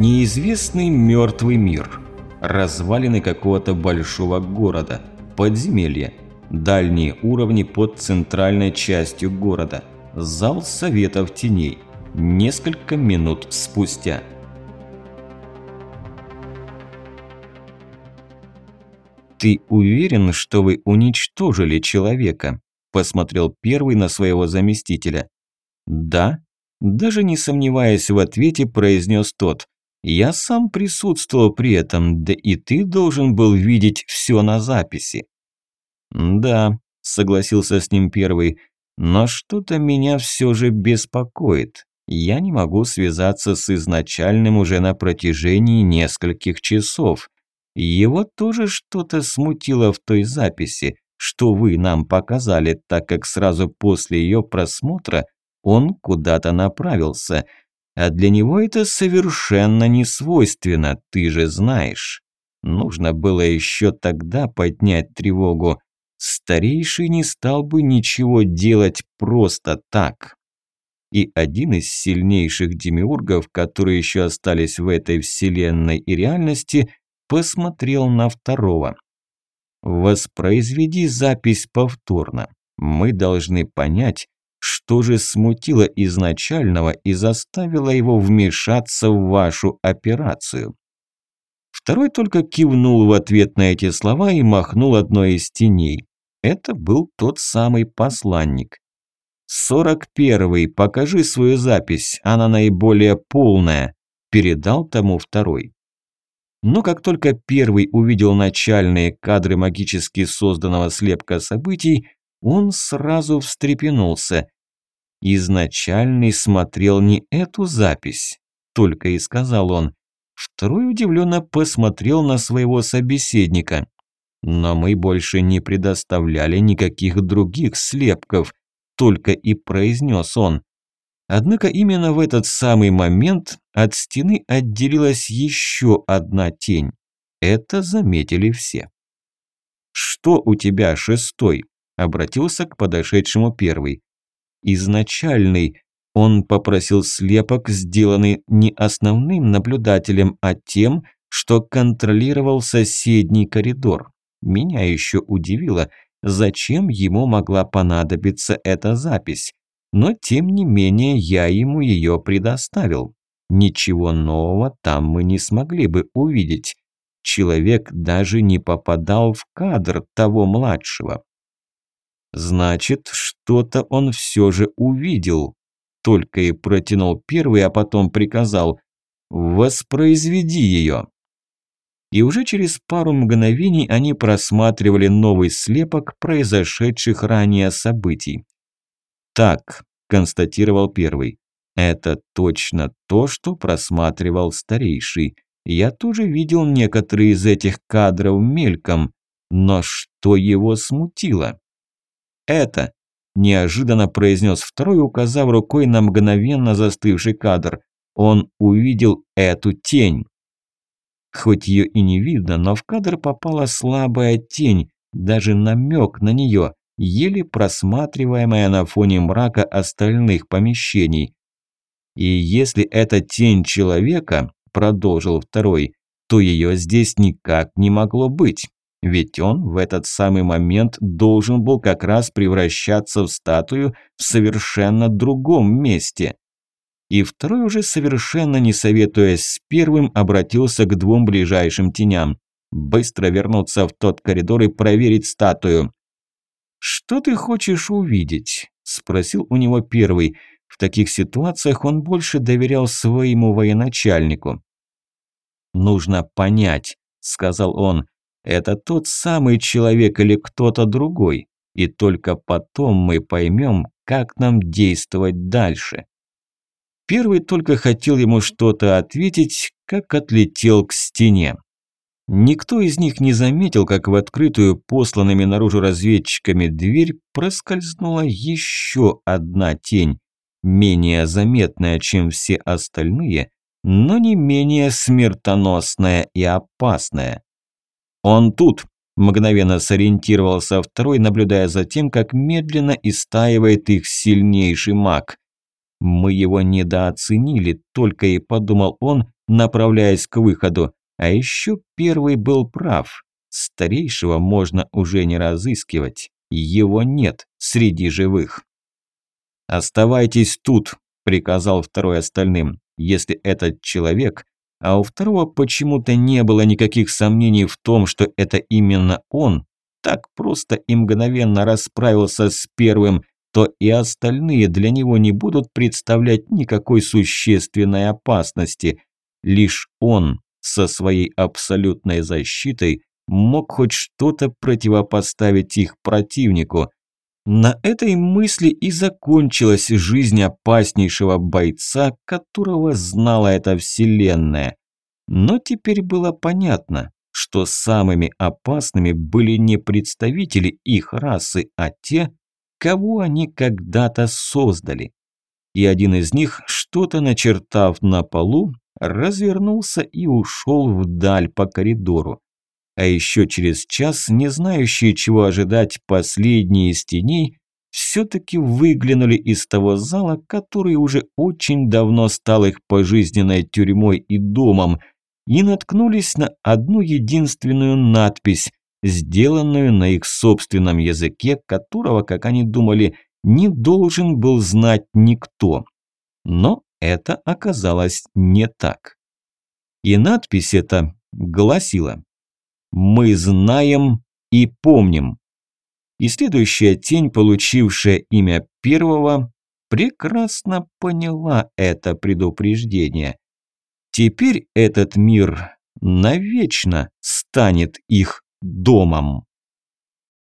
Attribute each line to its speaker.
Speaker 1: Неизвестный мертвый мир. Развалины какого-то большого города. Подземелье. Дальние уровни под центральной частью города. Зал советов теней. Несколько минут спустя. «Ты уверен, что вы уничтожили человека?» – посмотрел первый на своего заместителя. «Да», – даже не сомневаясь в ответе, произнес тот. «Я сам присутствовал при этом, да и ты должен был видеть все на записи». «Да», – согласился с ним первый, – «но что-то меня все же беспокоит. Я не могу связаться с изначальным уже на протяжении нескольких часов». Его тоже что-то смутило в той записи, что вы нам показали, так как сразу после ее просмотра он куда-то направился. А для него это совершенно не свойственно, ты же знаешь. Нужно было еще тогда поднять тревогу. Старейший не стал бы ничего делать просто так. И один из сильнейших демиургов, которые еще остались в этой вселенной и реальности, посмотрел на второго. «Воспроизведи запись повторно. Мы должны понять, что же смутило изначального и заставило его вмешаться в вашу операцию». Второй только кивнул в ответ на эти слова и махнул одной из теней. Это был тот самый посланник. «Сорок первый, покажи свою запись, она наиболее полная», – передал тому второй. Но как только первый увидел начальные кадры магически созданного слепка событий, он сразу встрепенулся. Изначальный смотрел не эту запись, только и сказал он. Второй удивленно посмотрел на своего собеседника. Но мы больше не предоставляли никаких других слепков, только и произнес он. Однако именно в этот самый момент от стены отделилась еще одна тень. Это заметили все. «Что у тебя, шестой?» – обратился к подошедшему первый. «Изначальный», – он попросил слепок, сделанный не основным наблюдателем, а тем, что контролировал соседний коридор. Меня еще удивило, зачем ему могла понадобиться эта запись но тем не менее я ему ее предоставил. Ничего нового там мы не смогли бы увидеть. Человек даже не попадал в кадр того младшего. Значит, что-то он все же увидел. Только и протянул первый, а потом приказал «Воспроизведи ее». И уже через пару мгновений они просматривали новый слепок произошедших ранее событий. «Так», – констатировал первый, – «это точно то, что просматривал старейший. Я тоже видел некоторые из этих кадров мельком, но что его смутило?» «Это», – неожиданно произнес второй, указав рукой на мгновенно застывший кадр. Он увидел эту тень. Хоть ее и не видно, но в кадр попала слабая тень, даже намек на нее, еле просматриваемая на фоне мрака остальных помещений. И если это тень человека, продолжил второй, то ее здесь никак не могло быть. Ведь он в этот самый момент должен был как раз превращаться в статую в совершенно другом месте. И второй уже совершенно не советуясь с первым, обратился к двум ближайшим теням. Быстро вернуться в тот коридор и проверить статую. «Что ты хочешь увидеть?» – спросил у него первый. В таких ситуациях он больше доверял своему военачальнику. «Нужно понять», – сказал он, – «это тот самый человек или кто-то другой, и только потом мы поймем, как нам действовать дальше». Первый только хотел ему что-то ответить, как отлетел к стене. Никто из них не заметил, как в открытую посланными наружу разведчиками дверь проскользнула еще одна тень, менее заметная, чем все остальные, но не менее смертоносная и опасная. «Он тут!» – мгновенно сориентировался второй, наблюдая за тем, как медленно истаивает их сильнейший маг. Мы его недооценили, только и подумал он, направляясь к выходу. А еще первый был прав. Старейшего можно уже не разыскивать. Его нет среди живых. «Оставайтесь тут», – приказал второй остальным. «Если этот человек а у второго почему-то не было никаких сомнений в том, что это именно он, так просто и мгновенно расправился с первым, то и остальные для него не будут представлять никакой существенной опасности. Лишь он со своей абсолютной защитой мог хоть что-то противопоставить их противнику. На этой мысли и закончилась жизнь опаснейшего бойца, которого знала эта вселенная. Но теперь было понятно, что самыми опасными были не представители их расы, а те, кого они когда-то создали. И один из них, что-то начертав на полу, развернулся и ушел вдаль по коридору. А еще через час, не знающие, чего ожидать, последние из теней все-таки выглянули из того зала, который уже очень давно стал их пожизненной тюрьмой и домом, и наткнулись на одну единственную надпись, сделанную на их собственном языке, которого, как они думали, не должен был знать никто. Но это оказалось не так. И надпись эта гласила мы знаем и помним. И следующая тень, получившая имя первого, прекрасно поняла это предупреждение. Теперь этот мир навечно станет их домом.